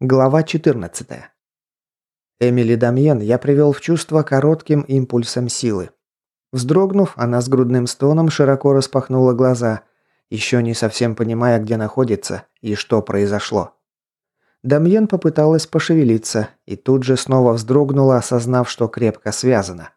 Глава 14. Эмили Дамьен я привел в чувство коротким импульсом силы. Вздрогнув, она с грудным стоном широко распахнула глаза, еще не совсем понимая, где находится и что произошло. Дамьен попыталась пошевелиться и тут же снова вздрогнула, осознав, что крепко связана.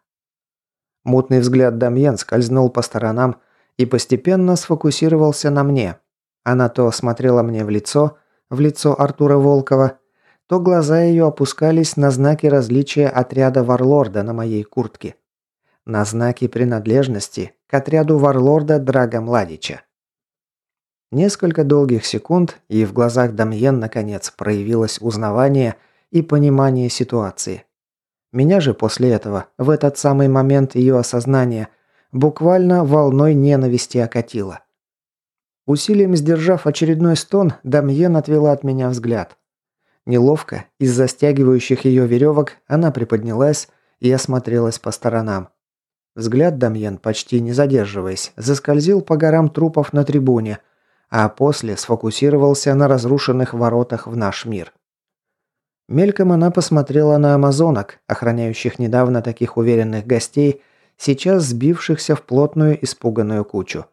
Мутный взгляд Дамьен скользнул по сторонам и постепенно сфокусировался на мне. Она то смотрела мне в лицо, в лицо Артура Волкова, то глаза ее опускались на знаки различия отряда Варлорда на моей куртке. На знаки принадлежности к отряду Варлорда Драга Младича. Несколько долгих секунд, и в глазах Дамьен наконец проявилось узнавание и понимание ситуации. Меня же после этого, в этот самый момент ее осознания, буквально волной ненависти окатило. Усилием сдержав очередной стон, Дамьен отвела от меня взгляд. Неловко, из-за стягивающих ее веревок, она приподнялась и осмотрелась по сторонам. Взгляд Дамьен, почти не задерживаясь, заскользил по горам трупов на трибуне, а после сфокусировался на разрушенных воротах в наш мир. Мельком она посмотрела на амазонок, охраняющих недавно таких уверенных гостей, сейчас сбившихся в плотную испуганную кучу.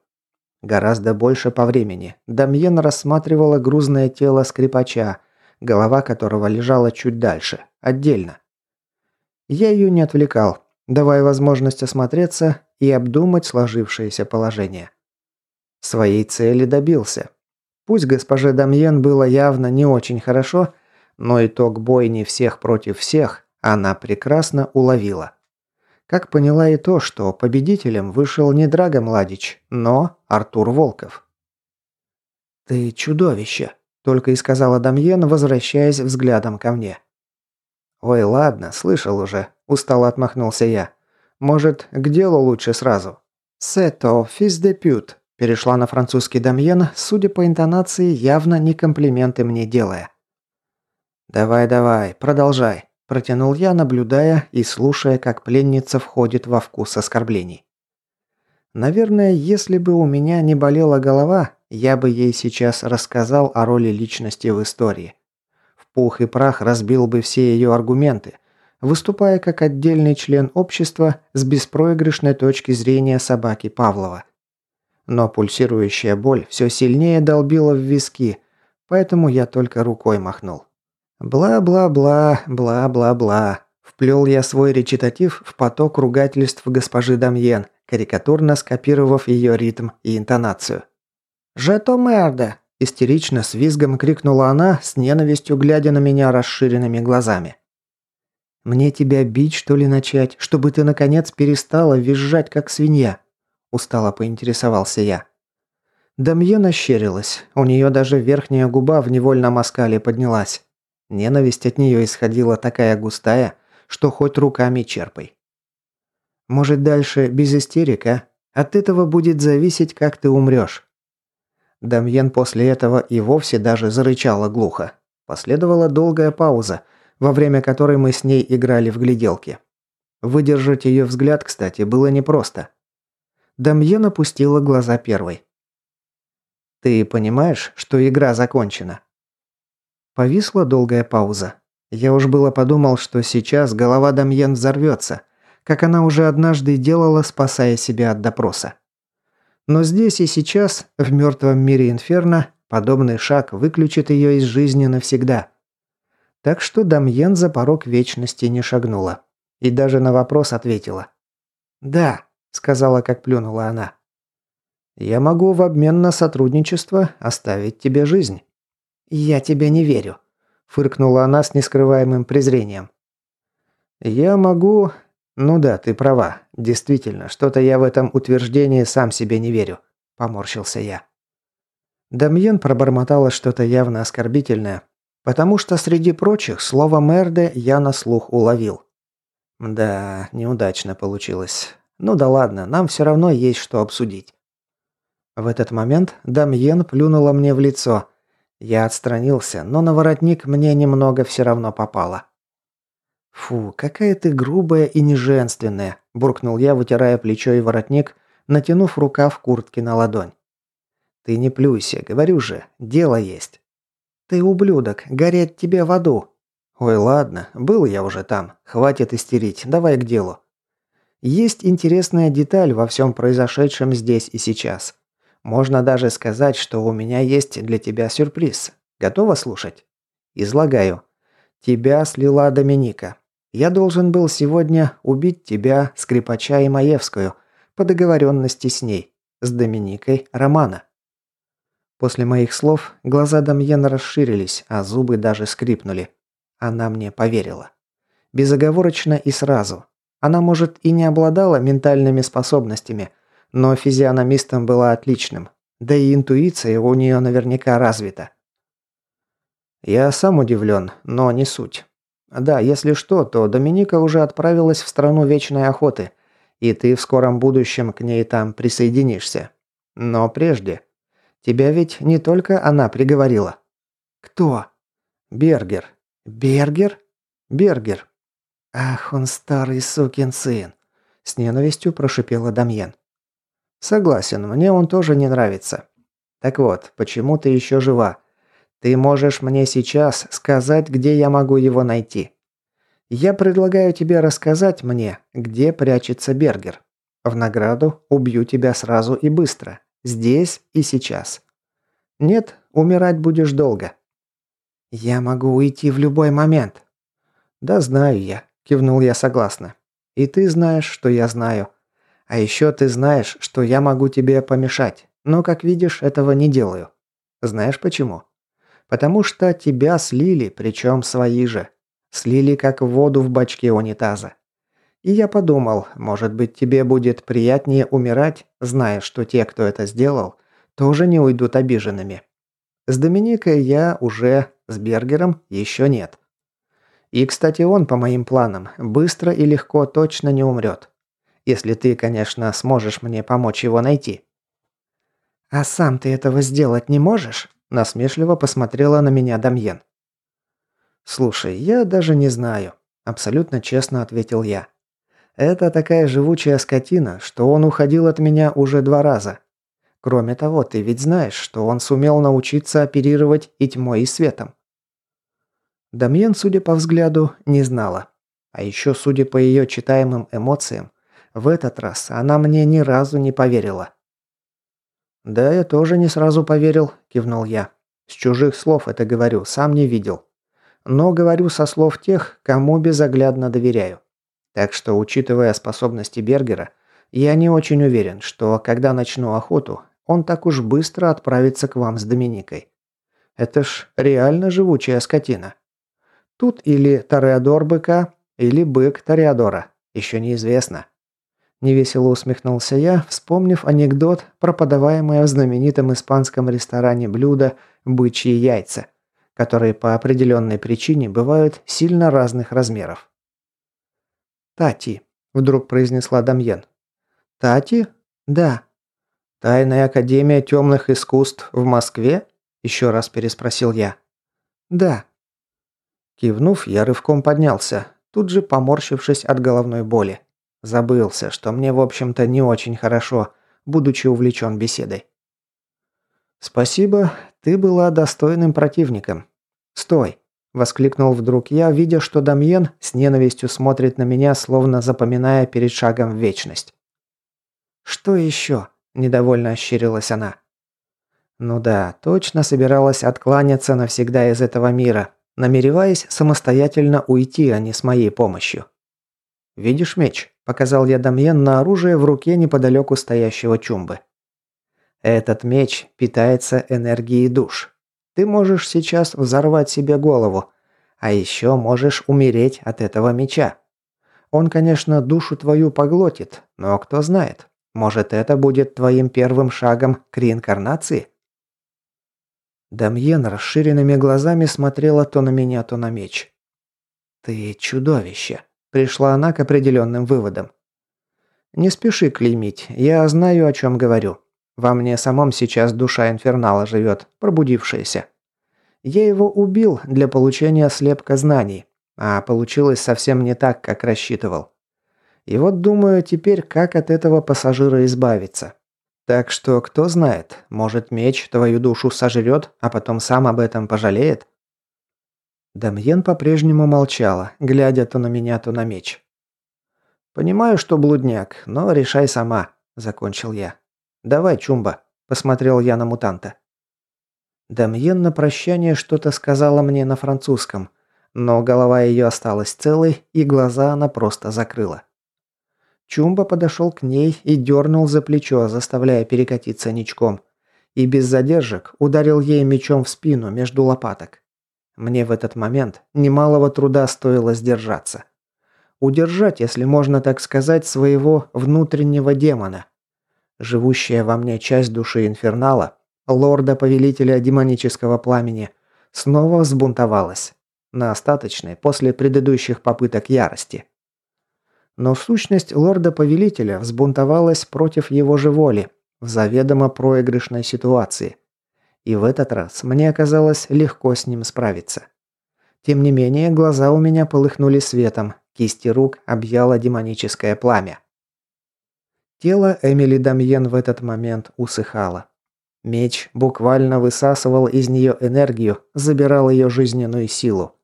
Гораздо больше по времени. Дамьен рассматривала грузное тело скрипача, голова которого лежала чуть дальше, отдельно. Я ее не отвлекал, давая возможность осмотреться и обдумать сложившееся положение. Своей цели добился. Пусть госпоже Дамьен было явно не очень хорошо, но итог бойни всех против всех она прекрасно уловила. Как поняла и то, что победителем вышел не Драго Младич, но Артур Волков. «Ты чудовище», – только и сказала Дамьен, возвращаясь взглядом ко мне. «Ой, ладно, слышал уже», – устало отмахнулся я. «Может, к делу лучше сразу?» «Сето, физ де пют», – перешла на французский Дамьен, судя по интонации, явно не комплименты мне делая. «Давай-давай, продолжай», Протянул я, наблюдая и слушая, как пленница входит во вкус оскорблений. Наверное, если бы у меня не болела голова, я бы ей сейчас рассказал о роли личности в истории. В пух и прах разбил бы все ее аргументы, выступая как отдельный член общества с беспроигрышной точки зрения собаки Павлова. Но пульсирующая боль все сильнее долбила в виски, поэтому я только рукой махнул. Бла-бла-бла, бла-бла-бла. Вплел я свой речитатив в поток ругательств госпожи Дамьен, карикатурно скопировав ее ритм и интонацию. «Жето мерда!» – истерично с визгом крикнула она, с ненавистью глядя на меня расширенными глазами. «Мне тебя бить, что ли, начать, чтобы ты, наконец, перестала визжать, как свинья?» – устало поинтересовался я. Дамьен ощерилась, у нее даже верхняя губа в невольном оскале поднялась. Ненависть от нее исходила такая густая, что хоть руками черпай. Может, дальше без истерика? От этого будет зависеть, как ты умрешь. Дамьен после этого и вовсе даже зарычала глухо. Последовала долгая пауза, во время которой мы с ней играли в гляделки. Выдержать ее взгляд, кстати, было непросто. Дамьен опустила глаза первой. «Ты понимаешь, что игра закончена?» Повисла долгая пауза. Я уж было подумал, что сейчас голова Дамьен взорвется, как она уже однажды делала, спасая себя от допроса. Но здесь и сейчас, в мертвом мире Инферно, подобный шаг выключит ее из жизни навсегда. Так что Дамьен за порог вечности не шагнула. И даже на вопрос ответила. «Да», — сказала, как плюнула она. «Я могу в обмен на сотрудничество оставить тебе жизнь». «Я тебе не верю», – фыркнула она с нескрываемым презрением. «Я могу...» «Ну да, ты права. Действительно, что-то я в этом утверждении сам себе не верю», – поморщился я. Дамьен пробормотала что-то явно оскорбительное, потому что среди прочих слово «мерде» я на слух уловил. Да, неудачно получилось. Ну да ладно, нам все равно есть что обсудить. В этот момент Дамьен плюнула мне в лицо, я отстранился, но на воротник мне немного все равно попало. «Фу, какая ты грубая и неженственная», – буркнул я, вытирая плечо и воротник, натянув рукав куртки на ладонь. «Ты не плюйся, говорю же, дело есть». «Ты ублюдок, гореть тебе в аду!» «Ой, ладно, был я уже там. Хватит истерить, давай к делу». Есть интересная деталь во всем произошедшем здесь и сейчас. Можно даже сказать, что у меня есть для тебя сюрприз. Готова слушать? Излагаю. Тебя слила Доминика. Я должен был сегодня убить тебя, скрипача и Маевскую, по договоренности с ней, с Доминикой Романа. После моих слов глаза Дамьена расширились, а зубы даже скрипнули. Она мне поверила. Безоговорочно и сразу. Она, может, и не обладала ментальными способностями, но физиономистом была отличным. Да и интуиция у нее наверняка развита. Я сам удивлен, но не суть. Да, если что, то Доминика уже отправилась в страну вечной охоты, и ты в скором будущем к ней там присоединишься. Но прежде Тебя ведь не только она приговорила. Кто? Бергер. Бергер? Бергер. Ах, он старый сукин сын. С ненавистью прошипела Дамьен. Согласен, мне он тоже не нравится. Так вот, почему ты еще жива? Ты можешь мне сейчас сказать, где я могу его найти. Я предлагаю тебе рассказать мне, где прячется Бергер. В награду убью тебя сразу и быстро. Здесь и сейчас. Нет, умирать будешь долго. Я могу уйти в любой момент. Да знаю я, кивнул я согласно. И ты знаешь, что я знаю. А еще ты знаешь, что я могу тебе помешать. Но, как видишь, этого не делаю. Знаешь почему? Потому что тебя слили, причем свои же. Слили как воду в бачке унитаза. И я подумал, может быть, тебе будет приятнее умирать, зная, что те, кто это сделал, тоже не уйдут обиженными. С Доминикой я уже, с Бергером еще нет. И, кстати, он, по моим планам, быстро и легко точно не умрет. Если ты, конечно, сможешь мне помочь его найти. «А сам ты этого сделать не можешь?» Насмешливо посмотрела на меня Дамьен. «Слушай, я даже не знаю», – абсолютно честно ответил я. Это такая живучая скотина, что он уходил от меня уже два раза. Кроме того, ты ведь знаешь, что он сумел научиться оперировать и тьмой, и светом. Дамьен, судя по взгляду, не знала. А еще, судя по ее читаемым эмоциям, в этот раз она мне ни разу не поверила. «Да, я тоже не сразу поверил», – кивнул я. «С чужих слов это говорю, сам не видел. Но говорю со слов тех, кому безоглядно доверяю. Так что, учитывая способности Бергера, я не очень уверен, что когда начну охоту, он так уж быстро отправится к вам с Доминикой. Это ж реально живучая скотина. Тут или Тореадор быка, или бык Тореадора. Еще неизвестно. Невесело усмехнулся я, вспомнив анекдот про подаваемое в знаменитом испанском ресторане блюдо «бычьи яйца», которые по определенной причине бывают сильно разных размеров. «Тати», – вдруг произнесла Дамьен. «Тати? Да». «Тайная Академия Темных Искусств в Москве?» – еще раз переспросил я. «Да». Кивнув, я рывком поднялся, тут же поморщившись от головной боли. Забылся, что мне, в общем-то, не очень хорошо, будучи увлечен беседой. «Спасибо, ты была достойным противником. Стой!» Воскликнул вдруг я, видя, что Дамьен с ненавистью смотрит на меня, словно запоминая перед шагом вечность. «Что еще?» – недовольно ощерилась она. Ну да, точно собиралась откланяться навсегда из этого мира, намереваясь самостоятельно уйти, а не с моей помощью. «Видишь меч?» – показал я Дамьен на оружие в руке неподалеку стоящего чумбы. «Этот меч питается энергией душ. Ты можешь сейчас взорвать себе голову, а еще можешь умереть от этого меча. Он, конечно, душу твою поглотит, но кто знает, может это будет твоим первым шагом к реинкарнации? Дамьен расширенными глазами смотрела то на меня, то на меч. «Ты чудовище», – пришла она к определенным выводам. «Не спеши клеймить, я знаю, о чем говорю. Во мне самом сейчас душа инфернала живет, пробудившаяся. Я его убил для получения слепка знаний, а получилось совсем не так, как рассчитывал. И вот думаю теперь, как от этого пассажира избавиться. Так что, кто знает, может меч твою душу сожрет, а потом сам об этом пожалеет?» Дамьен по-прежнему молчала, глядя то на меня, то на меч. «Понимаю, что блудняк, но решай сама», – закончил я. «Давай, Чумба», – посмотрел я на мутанта. Дамьен на прощание что-то сказала мне на французском, но голова ее осталась целой, и глаза она просто закрыла. Чумба подошел к ней и дернул за плечо, заставляя перекатиться ничком. И без задержек ударил ей мечом в спину между лопаток. Мне в этот момент немалого труда стоило сдержаться. Удержать, если можно так сказать, своего внутреннего демона. Живущая во мне часть души инфернала, лорда-повелителя демонического пламени, снова взбунтовалась. На остаточной после предыдущих попыток ярости. Но сущность лорда-повелителя взбунтовалась против его же воли, в заведомо проигрышной ситуации. И в этот раз мне оказалось легко с ним справиться. Тем не менее, глаза у меня полыхнули светом, кисти рук объяло демоническое пламя. Тело Эмили Дамьен в этот момент усыхало. Меч буквально высасывал из нее энергию, забирал ее жизненную силу.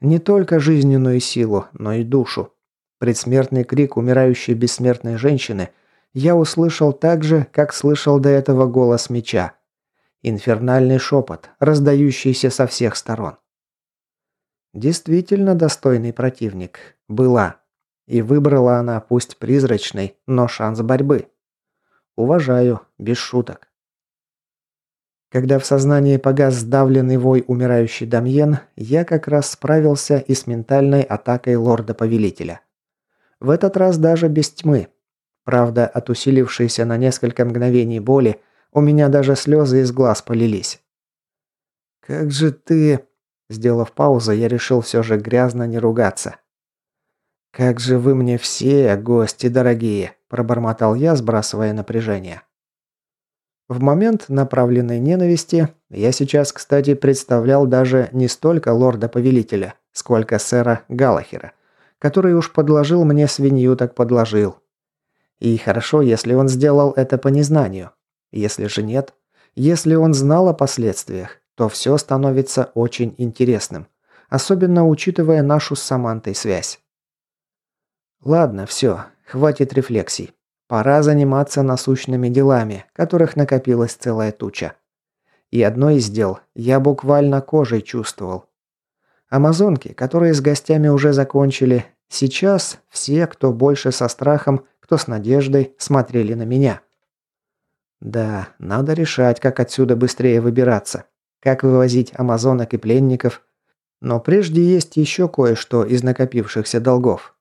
Не только жизненную силу, но и душу. Предсмертный крик умирающей бессмертной женщины я услышал так же, как слышал до этого голос меча. Инфернальный шепот, раздающийся со всех сторон. Действительно достойный противник. Была. И выбрала она, пусть призрачный, но шанс борьбы. Уважаю, без шуток. Когда в сознании погас сдавленный вой умирающий Дамьен, я как раз справился и с ментальной атакой лорда-повелителя. В этот раз даже без тьмы. Правда, от усилившейся на несколько мгновений боли, у меня даже слезы из глаз полились. «Как же ты...» Сделав паузу, я решил все же грязно не ругаться. «Как же вы мне все, гости дорогие!» – пробормотал я, сбрасывая напряжение. В момент направленной ненависти я сейчас, кстати, представлял даже не столько лорда-повелителя, сколько сэра Галахера – который уж подложил мне свинью, так подложил. И хорошо, если он сделал это по незнанию. Если же нет, если он знал о последствиях, то все становится очень интересным, особенно учитывая нашу с Самантой связь. Ладно, все, хватит рефлексий. Пора заниматься насущными делами, которых накопилась целая туча. И одно из дел я буквально кожей чувствовал. Амазонки, которые с гостями уже закончили, сейчас все, кто больше со страхом, кто с надеждой, смотрели на меня. Да, надо решать, как отсюда быстрее выбираться. Как вывозить амазонок и пленников. Но прежде есть еще кое-что из накопившихся долгов.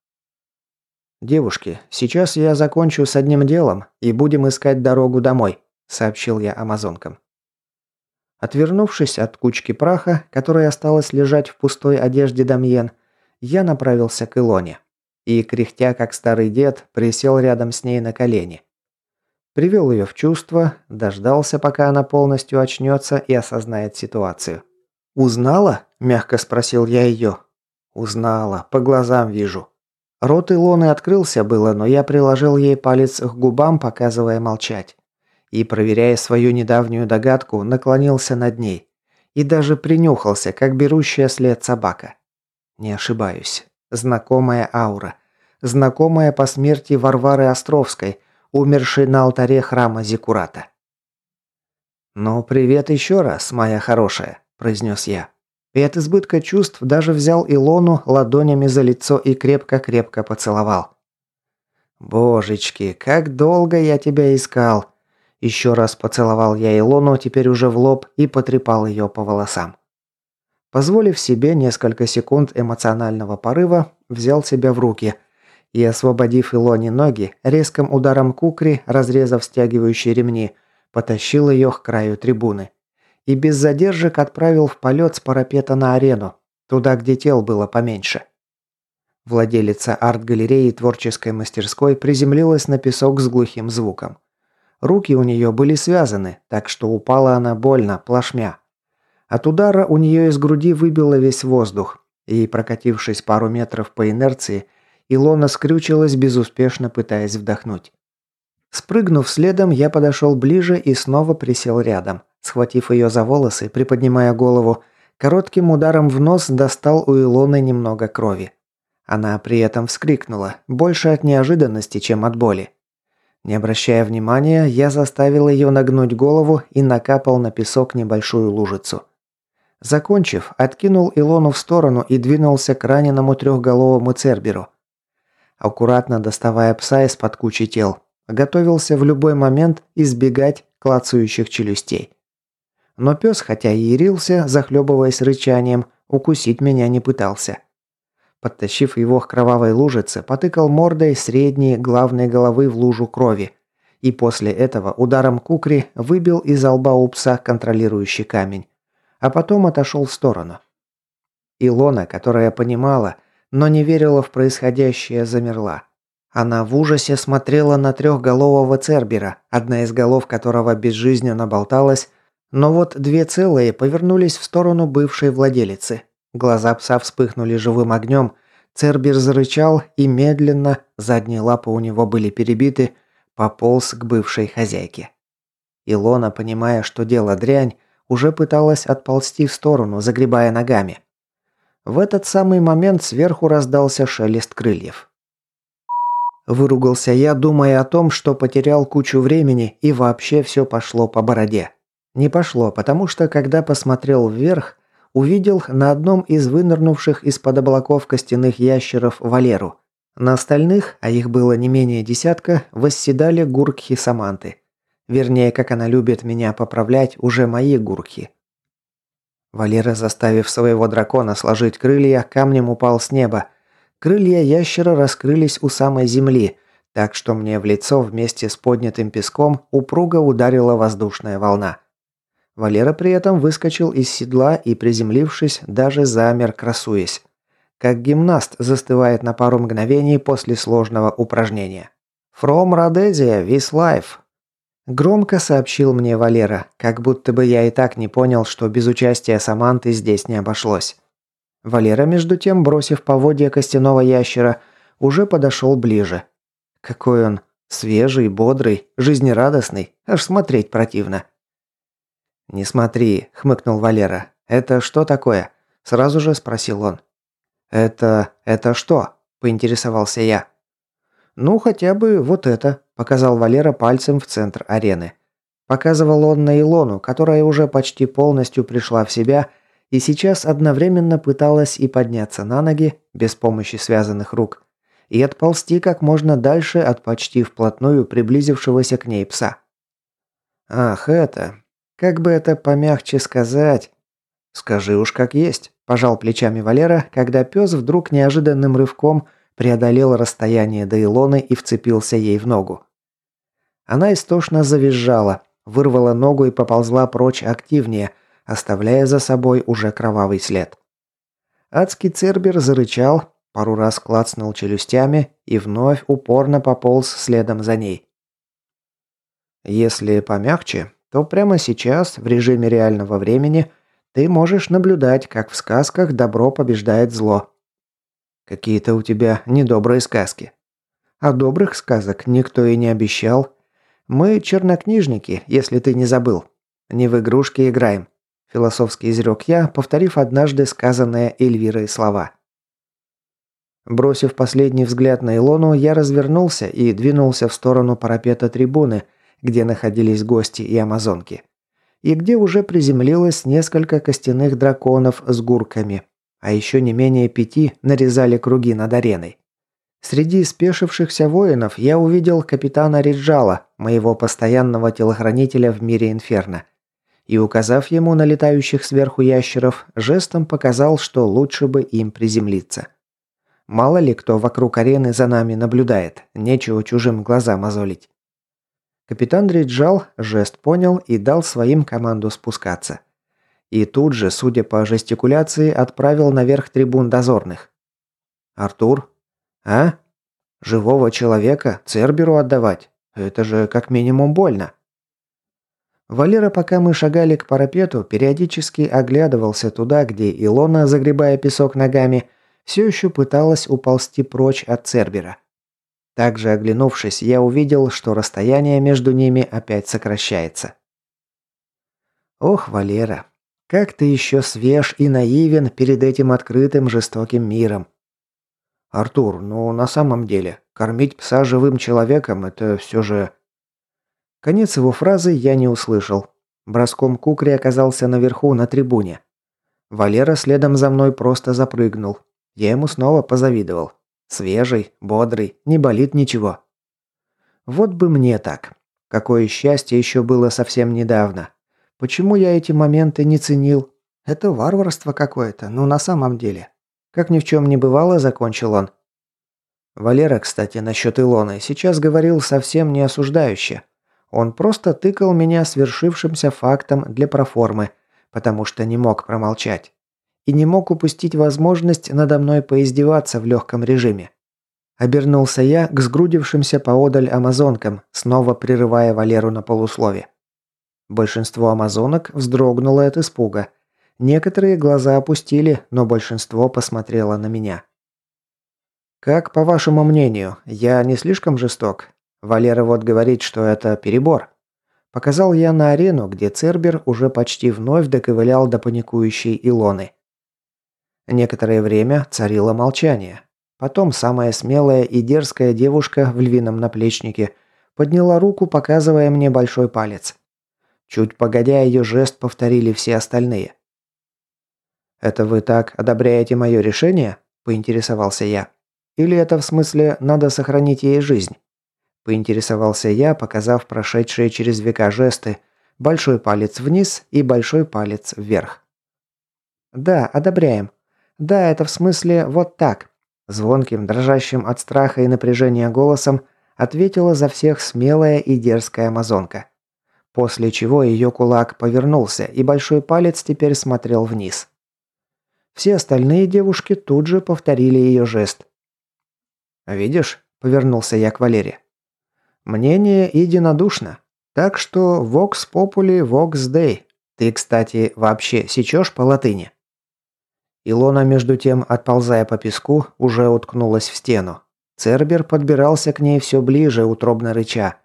«Девушки, сейчас я закончу с одним делом и будем искать дорогу домой», – сообщил я амазонкам. Отвернувшись от кучки праха, которая осталась лежать в пустой одежде Дамьен, я направился к Илоне. И, кряхтя как старый дед, присел рядом с ней на колени. Привел ее в чувство, дождался, пока она полностью очнется и осознает ситуацию. «Узнала?» – мягко спросил я ее. «Узнала, по глазам вижу». Рот Илоны открылся было, но я приложил ей палец к губам, показывая молчать и, проверяя свою недавнюю догадку, наклонился над ней. И даже принюхался, как берущая след собака. Не ошибаюсь. Знакомая аура. Знакомая по смерти Варвары Островской, умершей на алтаре храма Зикурата. «Ну, привет еще раз, моя хорошая», – произнес я. И от избытка чувств даже взял Илону ладонями за лицо и крепко-крепко поцеловал. «Божечки, как долго я тебя искал!» Еще раз поцеловал я Илону, теперь уже в лоб, и потрепал ее по волосам. Позволив себе несколько секунд эмоционального порыва, взял себя в руки и, освободив Илоне ноги, резким ударом кукри, разрезав стягивающие ремни, потащил ее к краю трибуны. И без задержек отправил в полет с парапета на арену, туда, где тел было поменьше. Владелица арт-галереи и творческой мастерской приземлилась на песок с глухим звуком. Руки у нее были связаны, так что упала она больно, плашмя. От удара у нее из груди выбило весь воздух, и, прокатившись пару метров по инерции, Илона скрючилась, безуспешно пытаясь вдохнуть. Спрыгнув следом, я подошел ближе и снова присел рядом. Схватив ее за волосы, приподнимая голову, коротким ударом в нос достал у Илоны немного крови. Она при этом вскрикнула, больше от неожиданности, чем от боли. Не обращая внимания, я заставил ее нагнуть голову и накапал на песок небольшую лужицу. Закончив, откинул Илону в сторону и двинулся к раненому трехголовому Церберу. Аккуратно доставая пса из-под кучи тел, готовился в любой момент избегать клацающих челюстей. Но пес, хотя и ярился, захлебываясь рычанием, укусить меня не пытался. Подтащив его к кровавой лужице, потыкал мордой средней главной головы в лужу крови. И после этого ударом кукри выбил из лба у пса контролирующий камень а потом отошел в сторону. Илона, которая понимала, но не верила в происходящее, замерла. Она в ужасе смотрела на трехголового Цербера, одна из голов которого безжизненно болталась, но вот две целые повернулись в сторону бывшей владелицы. Глаза пса вспыхнули живым огнем, Цербер зарычал и медленно, задние лапы у него были перебиты, пополз к бывшей хозяйке. Илона, понимая, что дело дрянь, уже пыталась отползти в сторону, загребая ногами. В этот самый момент сверху раздался шелест крыльев. Выругался я, думая о том, что потерял кучу времени и вообще все пошло по бороде. Не пошло, потому что когда посмотрел вверх, увидел на одном из вынырнувших из-под облаков костяных ящеров Валеру. На остальных, а их было не менее десятка, восседали гуркхи Саманты. Вернее, как она любит меня поправлять, уже мои гурки. Валера, заставив своего дракона сложить крылья, камнем упал с неба. Крылья ящера раскрылись у самой земли, так что мне в лицо вместе с поднятым песком упруго ударила воздушная волна. Валера при этом выскочил из седла и, приземлившись, даже замер, красуясь. Как гимнаст застывает на пару мгновений после сложного упражнения. «From Rhodesia, with life», Громко сообщил мне Валера, как будто бы я и так не понял, что без участия Саманты здесь не обошлось. Валера, между тем, бросив поводья костяного ящера, уже подошел ближе. Какой он свежий, бодрый, жизнерадостный, аж смотреть противно. «Не смотри», — хмыкнул Валера. «Это что такое?» – сразу же спросил он. «Это... это что?» – поинтересовался я. «Ну, хотя бы вот это», – показал Валера пальцем в центр арены. Показывал он на Илону, которая уже почти полностью пришла в себя и сейчас одновременно пыталась и подняться на ноги, без помощи связанных рук, и отползти как можно дальше от почти вплотную приблизившегося к ней пса. «Ах, это... Как бы это помягче сказать?» «Скажи уж как есть», – пожал плечами Валера, когда пес вдруг неожиданным рывком – преодолел расстояние до Илоны и вцепился ей в ногу. Она истошно завизжала, вырвала ногу и поползла прочь активнее, оставляя за собой уже кровавый след. Адский цербер зарычал, пару раз клацнул челюстями и вновь упорно пополз следом за ней. Если помягче, то прямо сейчас, в режиме реального времени, ты можешь наблюдать, как в сказках добро побеждает зло. Какие-то у тебя недобрые сказки. А добрых сказок никто и не обещал. Мы чернокнижники, если ты не забыл. Не в игрушки играем. Философски изрек я, повторив однажды сказанные Эльвирой слова. Бросив последний взгляд на Илону, я развернулся и двинулся в сторону парапета трибуны, где находились гости и амазонки. И где уже приземлилось несколько костяных драконов с гурками, а еще не менее пяти нарезали круги над ареной. Среди спешившихся воинов я увидел капитана Риджала, моего постоянного телохранителя в мире Инферно. И указав ему на летающих сверху ящеров, жестом показал, что лучше бы им приземлиться. Мало ли кто вокруг арены за нами наблюдает, нечего чужим глазам мозолить. Капитан Риджал жест понял и дал своим команду спускаться. И тут же, судя по жестикуляции, отправил наверх трибун дозорных. «Артур? А? Живого человека Церберу отдавать? Это же как минимум больно». Валера, пока мы шагали к парапету, периодически оглядывался туда, где Илона, загребая песок ногами, все еще пыталась уползти прочь от Цербера. Также оглянувшись, я увидел, что расстояние между ними опять сокращается. Ох, Валера, как ты еще свеж и наивен перед этим открытым жестоким миром. Артур, ну на самом деле, кормить пса живым человеком – это все же... Конец его фразы я не услышал. Броском кукри оказался наверху на трибуне. Валера следом за мной просто запрыгнул. Я ему снова позавидовал. Свежий, бодрый, не болит ничего. Вот бы мне так. Какое счастье еще было совсем недавно. Почему я эти моменты не ценил? Это варварство какое-то, ну на самом деле. Как ни в чем не бывало, закончил он. Валера, кстати, насчет Илоны, сейчас говорил совсем не осуждающе. Он просто тыкал меня свершившимся фактом для проформы, потому что не мог промолчать и не мог упустить возможность надо мной поиздеваться в легком режиме. Обернулся я к сгрудившимся поодаль амазонкам, снова прерывая Валеру на полуслове. Большинство амазонок вздрогнуло от испуга. Некоторые глаза опустили, но большинство посмотрело на меня. «Как, по вашему мнению, я не слишком жесток? Валера вот говорит, что это перебор». Показал я на арену, где Цербер уже почти вновь доковылял до паникующей Илоны. Некоторое время царило молчание. Потом самая смелая и дерзкая девушка в львином наплечнике подняла руку, показывая мне большой палец. Чуть погодя, ее жест повторили все остальные. «Это вы так одобряете мое решение?» – поинтересовался я. «Или это в смысле надо сохранить ей жизнь?» Поинтересовался я, показав прошедшие через века жесты большой палец вниз и большой палец вверх. «Да, одобряем», «Да, это в смысле вот так», – звонким, дрожащим от страха и напряжения голосом ответила за всех смелая и дерзкая амазонка. После чего ее кулак повернулся, и большой палец теперь смотрел вниз. Все остальные девушки тут же повторили ее жест. «Видишь?» – повернулся я к Валере. «Мнение единодушно. Так что vox populi, vox dei. Ты, кстати, вообще сечешь по латыни?» Илона, между тем, отползая по песку, уже уткнулась в стену. Цербер подбирался к ней все ближе, утробно рыча.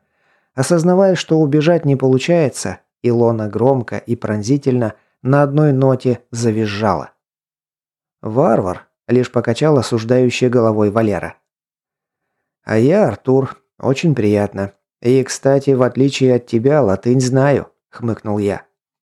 Осознавая, что убежать не получается, Илона громко и пронзительно на одной ноте завизжала. «Варвар», – лишь покачал осуждающей головой Валера. «А я Артур. Очень приятно. И, кстати, в отличие от тебя, латынь знаю», – хмыкнул я.